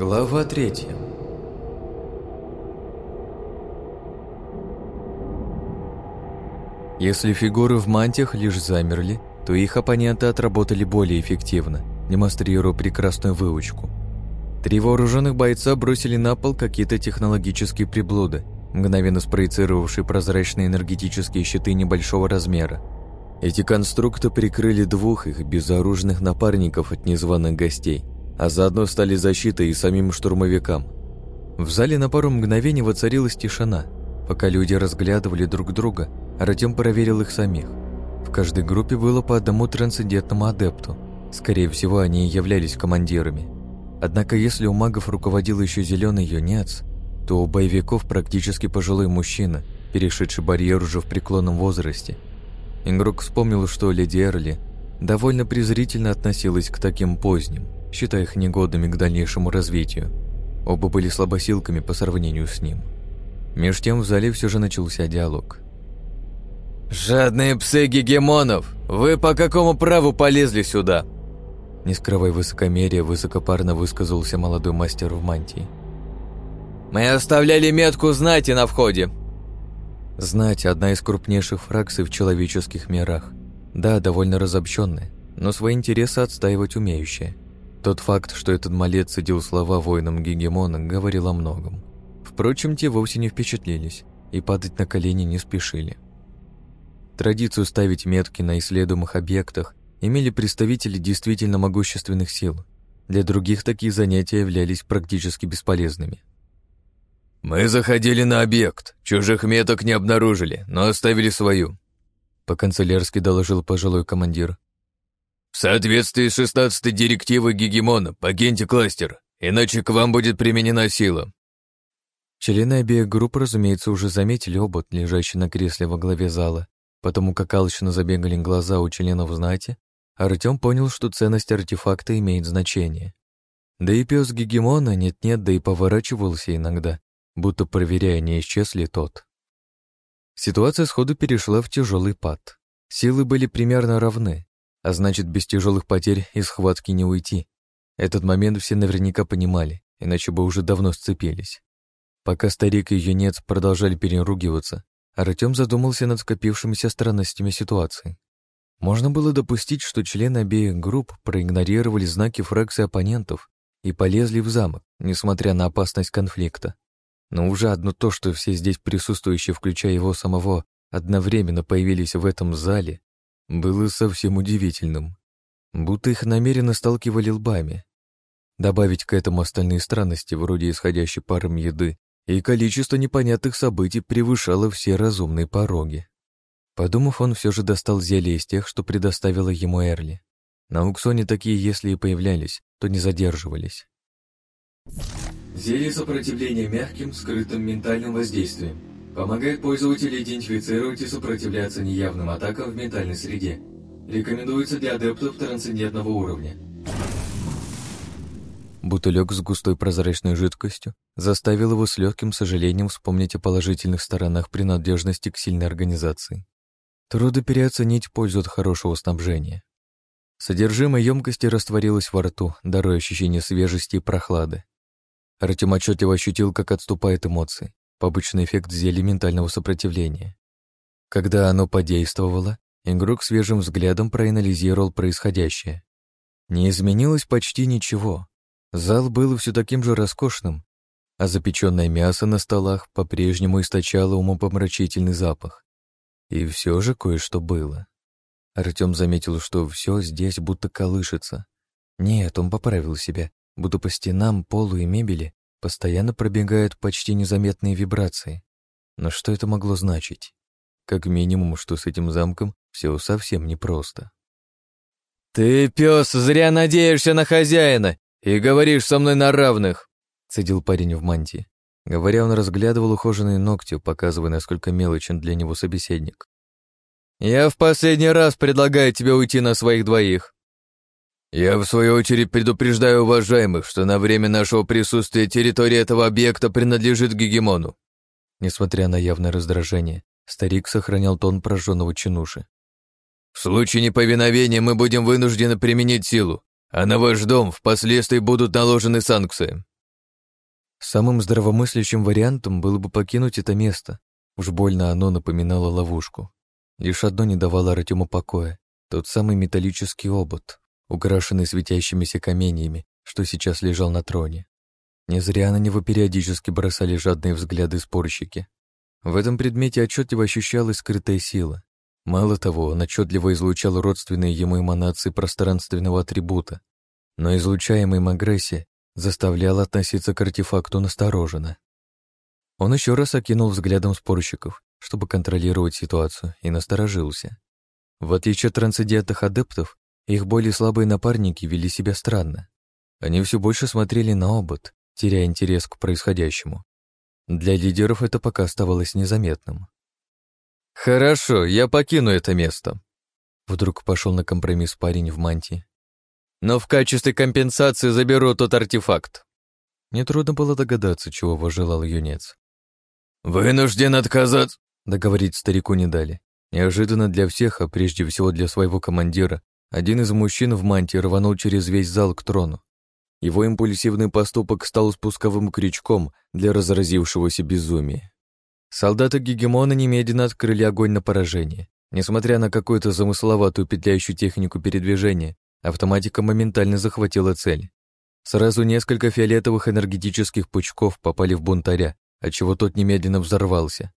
Глава третья. Если фигуры в мантиях лишь замерли, то их оппоненты отработали более эффективно, демонстрируя прекрасную выучку. Три вооруженных бойца бросили на пол какие-то технологические приблуды, мгновенно спроецировавшие прозрачные энергетические щиты небольшого размера. Эти конструкты прикрыли двух их безоружных напарников от незваных гостей, а заодно стали защитой и самим штурмовикам. В зале на пару мгновений воцарилась тишина, пока люди разглядывали друг друга, Артем проверил их самих. В каждой группе было по одному трансцендентному адепту. Скорее всего, они и являлись командирами. Однако, если у магов руководил еще зеленый юнец, то у боевиков практически пожилой мужчина, перешедший барьер уже в преклонном возрасте. Игрок вспомнил, что леди Эрли довольно презрительно относилась к таким поздним, считая их негодными к дальнейшему развитию. Оба были слабосилками по сравнению с ним. Меж тем в зале все же начался диалог – «Жадные псы гегемонов! Вы по какому праву полезли сюда?» Не скрывая высокомерия, высокопарно высказался молодой мастер в мантии. «Мы оставляли метку знати на входе!» Знать – одна из крупнейших фракций в человеческих мирах. Да, довольно разобщенная, но свои интересы отстаивать умеющая. Тот факт, что этот малец сидел слова воинам Гегемона, говорил о многом. Впрочем, те вовсе не впечатлились и падать на колени не спешили. Традицию ставить метки на исследуемых объектах имели представители действительно могущественных сил. Для других такие занятия являлись практически бесполезными. «Мы заходили на объект, чужих меток не обнаружили, но оставили свою», по-канцелярски доложил пожилой командир. «В соответствии с 16-й директивой Гегемона, покиньте кластер, иначе к вам будет применена сила». Члены обеих групп, разумеется, уже заметили обод, лежащий на кресле во главе зала, Потому как алчно забегали глаза у членов знати, Артем понял, что ценность артефакта имеет значение. Да и пес Гегемона нет-нет, да и поворачивался иногда, будто проверяя, не исчез ли тот. Ситуация сходу перешла в тяжелый пад. Силы были примерно равны, а значит, без тяжелых потерь из схватки не уйти. Этот момент все наверняка понимали, иначе бы уже давно сцепились. Пока старик и юнец продолжали переругиваться, Артем задумался над скопившимися странностями ситуации. Можно было допустить, что члены обеих групп проигнорировали знаки фракции оппонентов и полезли в замок, несмотря на опасность конфликта. Но уже одно то, что все здесь присутствующие, включая его самого, одновременно появились в этом зале, было совсем удивительным. Будто их намеренно сталкивали лбами. Добавить к этому остальные странности, вроде исходящей паром еды и количество непонятных событий превышало все разумные пороги. Подумав, он все же достал зелье из тех, что предоставила ему Эрли. На аукционе такие, если и появлялись, то не задерживались. Зелье сопротивления мягким, скрытым ментальным воздействием. Помогает пользователю идентифицировать и сопротивляться неявным атакам в ментальной среде. Рекомендуется для адептов трансцендентного уровня. Бутылек с густой прозрачной жидкостью заставил его с легким сожалением вспомнить о положительных сторонах принадлежности к сильной организации. Трудно переоценить пользу от хорошего снабжения. Содержимое емкости растворилось во рту, даруя ощущение свежести и прохлады. Артем отчетливо ощутил, как отступают эмоции, побочный эффект зелья ментального сопротивления. Когда оно подействовало, игрок свежим взглядом проанализировал происходящее. Не изменилось почти ничего, Зал был все таким же роскошным, а запеченное мясо на столах по-прежнему источало умопомрачительный запах. И все же кое-что было. Артем заметил, что все здесь будто колышется. Нет, он поправил себя, будто по стенам, полу и мебели постоянно пробегают почти незаметные вибрации. Но что это могло значить? Как минимум, что с этим замком все совсем непросто. «Ты, пес, зря надеешься на хозяина «И говоришь со мной на равных!» — цедил парень в мантии. Говоря, он разглядывал ухоженные ногти, показывая, насколько мелочен для него собеседник. «Я в последний раз предлагаю тебе уйти на своих двоих». «Я, в свою очередь, предупреждаю уважаемых, что на время нашего присутствия территория этого объекта принадлежит Гегемону». Несмотря на явное раздражение, старик сохранял тон прожженного чинуши. «В случае неповиновения мы будем вынуждены применить силу а на ваш дом впоследствии будут наложены санкции». Самым здравомыслящим вариантом было бы покинуть это место. Уж больно оно напоминало ловушку. Лишь одно не давало Артему покоя — тот самый металлический обод, украшенный светящимися каменьями, что сейчас лежал на троне. Не зря на него периодически бросали жадные взгляды спорщики. В этом предмете отчетливо ощущалась скрытая сила. Мало того, он отчетливо излучал родственные ему эманации пространственного атрибута, но излучаемая им агрессия заставляла относиться к артефакту настороженно. Он еще раз окинул взглядом спорщиков, чтобы контролировать ситуацию, и насторожился. В отличие от трансцендентных адептов, их более слабые напарники вели себя странно. Они все больше смотрели на обод, теряя интерес к происходящему. Для лидеров это пока оставалось незаметным. «Хорошо, я покину это место», — вдруг пошел на компромисс парень в мантии. «Но в качестве компенсации заберу тот артефакт». Нетрудно было догадаться, чего вожелал юнец. «Вынужден отказаться», — договорить старику не дали. Неожиданно для всех, а прежде всего для своего командира, один из мужчин в мантии рванул через весь зал к трону. Его импульсивный поступок стал спусковым крючком для разразившегося безумия. Солдаты Гегемона немедленно открыли огонь на поражение. Несмотря на какую-то замысловатую петляющую технику передвижения, автоматика моментально захватила цель. Сразу несколько фиолетовых энергетических пучков попали в бунтаря, отчего тот немедленно взорвался.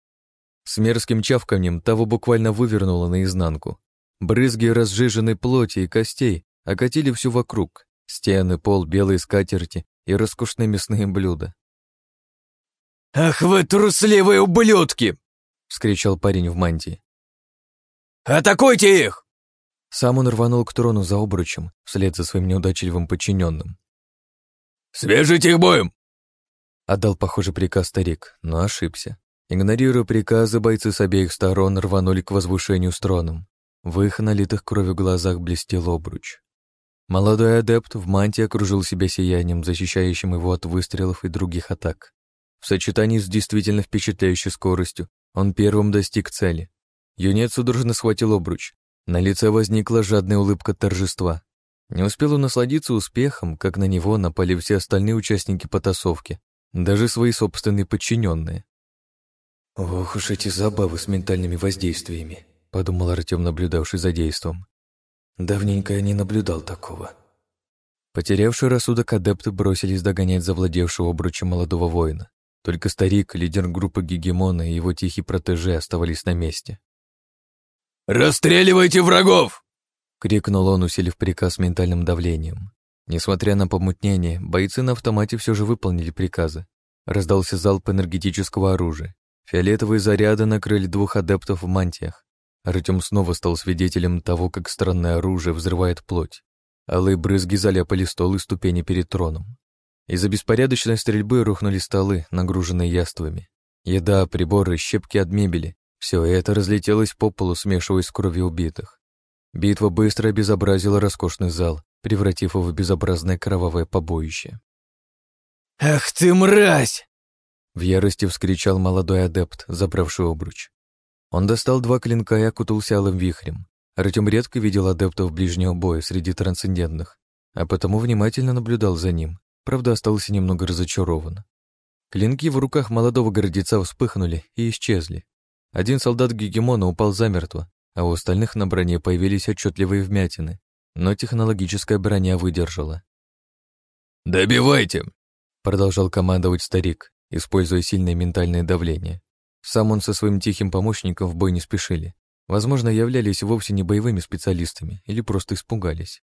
С мерзким чавканьем того буквально вывернуло наизнанку. Брызги разжиженной плоти и костей окатили всю вокруг. Стены, пол, белые скатерти и роскошные мясные блюда. «Ах вы трусливые ублюдки!» — вскричал парень в мантии. «Атакуйте их!» Сам он рванул к трону за обручем, вслед за своим неудачливым подчиненным. «Свяжите их боем!» Отдал похожий приказ старик, но ошибся. Игнорируя приказы, бойцы с обеих сторон рванули к возвышению с троном. В их налитых кровью глазах блестел обруч. Молодой адепт в мантии окружил себя сиянием, защищающим его от выстрелов и других атак. В сочетании с действительно впечатляющей скоростью он первым достиг цели. Юнец судорожно схватил обруч. На лице возникла жадная улыбка торжества. Не успел он насладиться успехом, как на него напали все остальные участники потасовки, даже свои собственные подчиненные. «Ох уж эти забавы с ментальными воздействиями», — подумал Артем, наблюдавший за действом. «Давненько я не наблюдал такого». Потерявший рассудок адепты бросились догонять завладевшего обручем молодого воина. Только старик, лидер группы Гегемона и его тихий протеже оставались на месте. «Расстреливайте врагов!» — крикнул он, усилив приказ ментальным давлением. Несмотря на помутнение, бойцы на автомате все же выполнили приказы. Раздался залп энергетического оружия. Фиолетовые заряды накрыли двух адептов в мантиях. Артем снова стал свидетелем того, как странное оружие взрывает плоть. Алые брызги заляпали стол и ступени перед троном. Из-за беспорядочной стрельбы рухнули столы, нагруженные яствами. Еда, приборы, щепки от мебели — все это разлетелось по полу, смешиваясь с кровью убитых. Битва быстро обезобразила роскошный зал, превратив его в безобразное кровавое побоище. «Ах ты, мразь!» В ярости вскричал молодой адепт, забравший обруч. Он достал два клинка и окутался алым вихрем. Артем редко видел адептов ближнего боя среди трансцендентных, а потому внимательно наблюдал за ним, Правда, остался немного разочарован. Клинки в руках молодого гордеца вспыхнули и исчезли. Один солдат Гегемона упал замертво, а у остальных на броне появились отчетливые вмятины, но технологическая броня выдержала. «Добивайте!» — продолжал командовать старик, используя сильное ментальное давление. Сам он со своим тихим помощником в бой не спешили. Возможно, являлись вовсе не боевыми специалистами или просто испугались.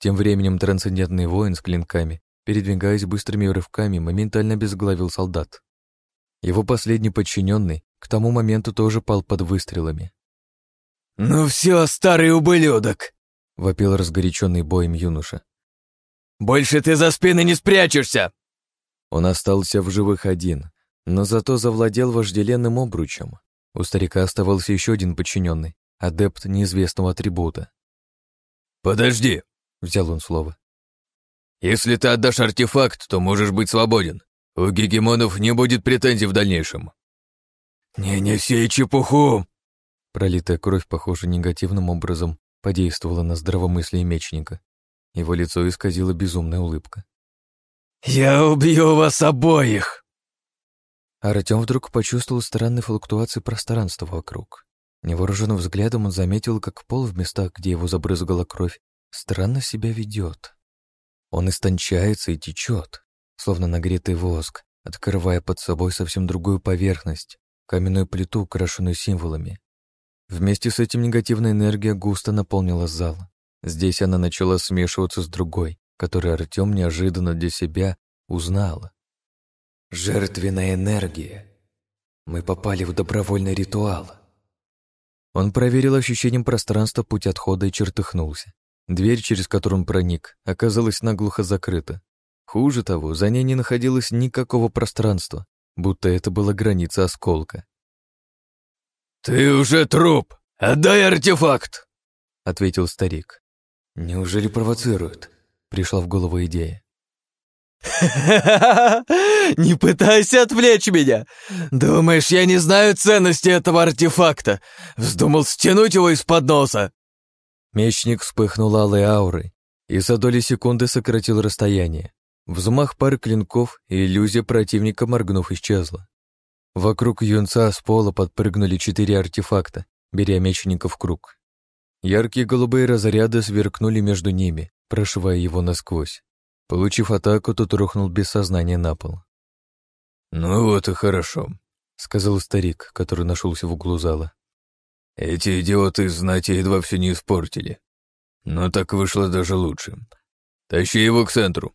Тем временем трансцендентный воин с клинками передвигаясь быстрыми рывками, моментально безглавил солдат. Его последний подчиненный к тому моменту тоже пал под выстрелами. «Ну все, старый ублюдок!» — вопил разгоряченный боем юноша. «Больше ты за спины не спрячешься!» Он остался в живых один, но зато завладел вожделенным обручем. У старика оставался еще один подчиненный, адепт неизвестного атрибута. «Подожди!» — взял он слово. Если ты отдашь артефакт, то можешь быть свободен. У гегемонов не будет претензий в дальнейшем». «Не неси чепуху!» Пролитая кровь, похоже, негативным образом подействовала на здравомыслие мечника. Его лицо исказила безумная улыбка. «Я убью вас обоих!» Артем вдруг почувствовал странные флуктуации пространства вокруг. Невооруженным взглядом он заметил, как пол в местах, где его забрызгала кровь, странно себя ведет. Он истончается и течет, словно нагретый воск, открывая под собой совсем другую поверхность, каменную плиту, украшенную символами. Вместе с этим негативная энергия густо наполнила зал. Здесь она начала смешиваться с другой, которую Артем неожиданно для себя узнал. Жертвенная энергия. Мы попали в добровольный ритуал. Он проверил ощущением пространства путь отхода и чертыхнулся. Дверь, через которую он проник, оказалась наглухо закрыта. Хуже того, за ней не находилось никакого пространства, будто это была граница осколка. «Ты уже труп! Отдай артефакт!» — ответил старик. «Неужели провоцируют?» — пришла в голову идея. Не пытайся отвлечь меня! Думаешь, я не знаю ценности этого артефакта? Вздумал стянуть его из-под носа!» Мечник вспыхнул алой аурой и за доли секунды сократил расстояние. Взмах пары клинков, и иллюзия противника, моргнув, исчезла. Вокруг юнца с пола подпрыгнули четыре артефакта, беря мечника в круг. Яркие голубые разряды сверкнули между ними, прошивая его насквозь. Получив атаку, тот рухнул без сознания на пол. «Ну вот и хорошо», — сказал старик, который нашелся в углу зала. Эти идиоты из знати едва все не испортили. Но так вышло даже лучше. Тащи его к центру.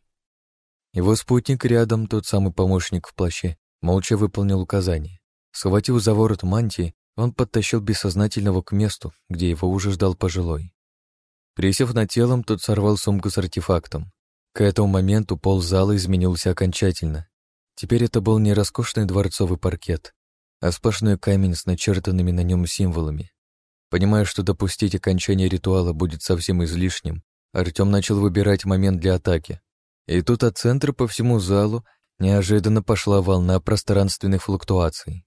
Его спутник рядом, тот самый помощник в плаще, молча выполнил указание. Схватив за ворот мантии, он подтащил бессознательного к месту, где его уже ждал пожилой. Присев над телом, тот сорвал сумку с артефактом. К этому моменту пол зала изменился окончательно. Теперь это был не роскошный дворцовый паркет, а сплошной камень с начертанными на нем символами. Понимая, что допустить окончание ритуала будет совсем излишним, Артем начал выбирать момент для атаки. И тут от центра по всему залу неожиданно пошла волна пространственных флуктуаций.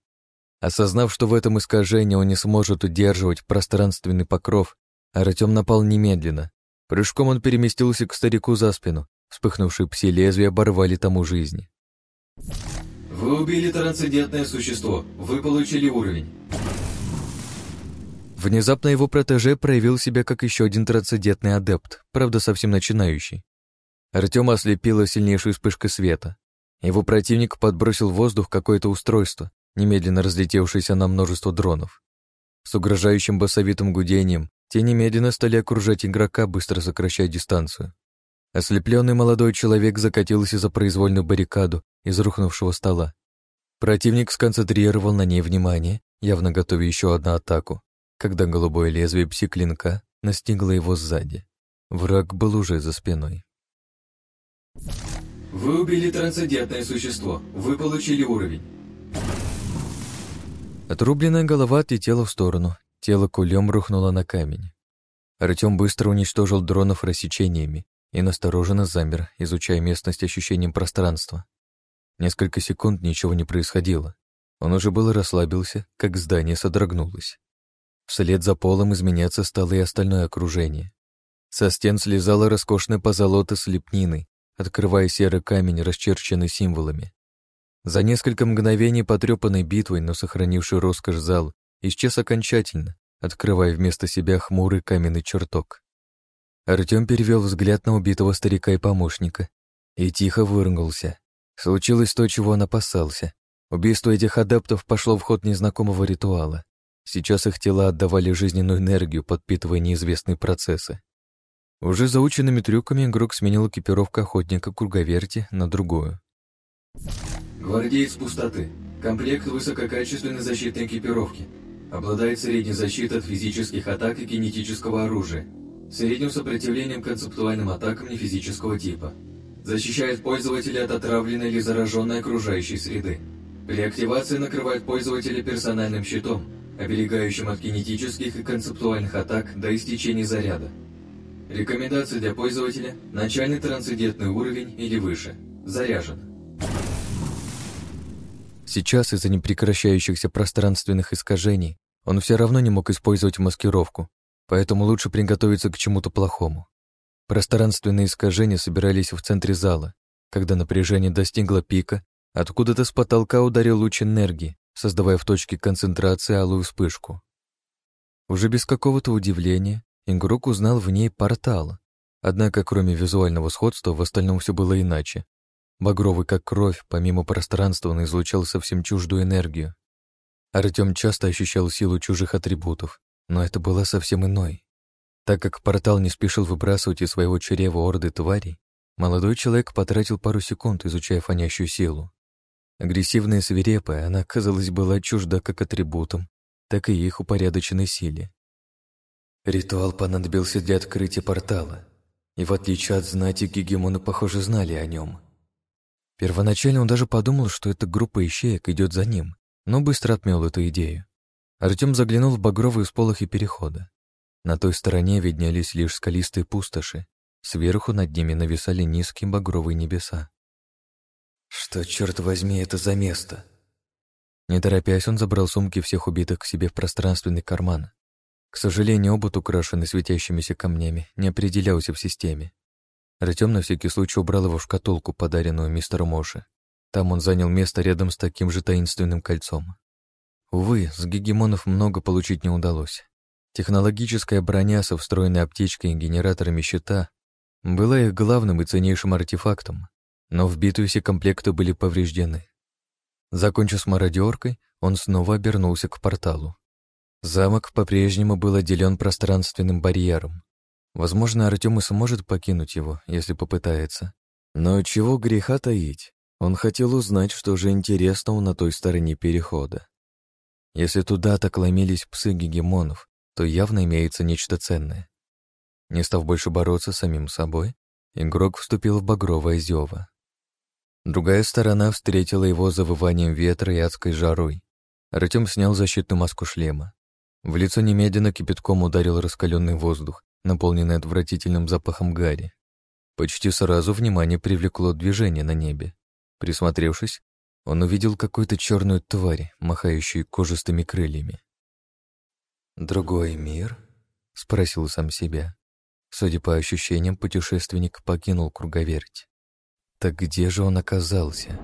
Осознав, что в этом искажении он не сможет удерживать пространственный покров, Артем напал немедленно. Прыжком он переместился к старику за спину, вспыхнувшие пси лезвия оборвали тому жизни. Вы убили трансцендентное существо. Вы получили уровень. Внезапно его протеже проявил себя как еще один трансцендентный адепт, правда, совсем начинающий. Артема ослепила сильнейшей вспышкой света. Его противник подбросил в воздух какое-то устройство, немедленно разлетевшееся на множество дронов. С угрожающим басовитым гудением те немедленно стали окружать игрока, быстро сокращая дистанцию. Ослепленный молодой человек закатился за произвольную баррикаду из рухнувшего стола. Противник сконцентрировал на ней внимание, явно готовя еще одну атаку, когда голубое лезвие пси-клинка настигло его сзади. Враг был уже за спиной. Вы убили трансцендентное существо. Вы получили уровень. Отрубленная голова отлетела в сторону, тело кулем рухнуло на камень. Артем быстро уничтожил дронов рассечениями и настороженно замер, изучая местность ощущением пространства. Несколько секунд ничего не происходило. Он уже было расслабился, как здание содрогнулось. Вслед за полом изменяться стало и остальное окружение. Со стен слезала роскошная позолота с лепниной, открывая серый камень, расчерченный символами. За несколько мгновений потрепанной битвой, но сохранивший роскошь зал, исчез окончательно, открывая вместо себя хмурый каменный чертог. Артем перевел взгляд на убитого старика и помощника и тихо выругался. Случилось то, чего он опасался. Убийство этих адептов пошло в ход незнакомого ритуала. Сейчас их тела отдавали жизненную энергию, подпитывая неизвестные процессы. Уже заученными трюками игрок сменил экипировку охотника круговерти на другую. Гвардеец пустоты. Комплект высококачественной защитной экипировки. Обладает средней защитой от физических атак и кинетического оружия. Средним сопротивлением концептуальным атакам нефизического типа. Защищает пользователя от отравленной или зараженной окружающей среды. При активации накрывает пользователя персональным щитом, оберегающим от кинетических и концептуальных атак до истечения заряда. Рекомендации для пользователя – начальный трансцендентный уровень или выше. Заряжен. Сейчас из-за непрекращающихся пространственных искажений он все равно не мог использовать маскировку, поэтому лучше приготовиться к чему-то плохому. Пространственные искажения собирались в центре зала. Когда напряжение достигло пика, откуда-то с потолка ударил луч энергии, создавая в точке концентрации алую вспышку. Уже без какого-то удивления Ингрук узнал в ней портал. Однако, кроме визуального сходства, в остальном все было иначе. Багровый, как кровь, помимо пространства, он излучал совсем чуждую энергию. Артем часто ощущал силу чужих атрибутов, но это было совсем иной. Так как портал не спешил выбрасывать из своего чрева орды тварей, молодой человек потратил пару секунд, изучая фонящую силу. Агрессивная и свирепая, она, казалось, была чужда как атрибутам, так и их упорядоченной силе. Ритуал понадобился для открытия портала, и в отличие от знати, гегемоны, похоже, знали о нем. Первоначально он даже подумал, что эта группа ищеек идет за ним, но быстро отмел эту идею. Артем заглянул в багровые сполохи перехода. На той стороне виднелись лишь скалистые пустоши. Сверху над ними нависали низкие багровые небеса. Что, черт возьми, это за место? Не торопясь, он забрал сумки всех убитых к себе в пространственный карман. К сожалению, обут, украшенный светящимися камнями, не определялся в системе. Артем на всякий случай убрал его в шкатулку, подаренную мистеру Моше. Там он занял место рядом с таким же таинственным кольцом. Увы, с гегемонов много получить не удалось. Технологическая броня со встроенной аптечкой и генераторами щита была их главным и ценнейшим артефактом, но вбитые все комплекты были повреждены. Закончив с мародеркой, он снова обернулся к порталу. Замок по-прежнему был отделен пространственным барьером. Возможно, Артем и сможет покинуть его, если попытается. Но чего греха таить? Он хотел узнать, что же интересного на той стороне перехода. Если туда так ломились псы гегемонов, то явно имеется нечто ценное. Не став больше бороться с самим собой, игрок вступил в багровое зева. Другая сторона встретила его завыванием ветра и адской жарой. Артем снял защитную маску шлема. В лицо немедленно кипятком ударил раскаленный воздух, наполненный отвратительным запахом гари. Почти сразу внимание привлекло движение на небе. Присмотревшись, он увидел какую-то черную тварь, махающую кожистыми крыльями. «Другой мир?» — спросил сам себя. Судя по ощущениям, путешественник покинул круговерть. Так где же он оказался?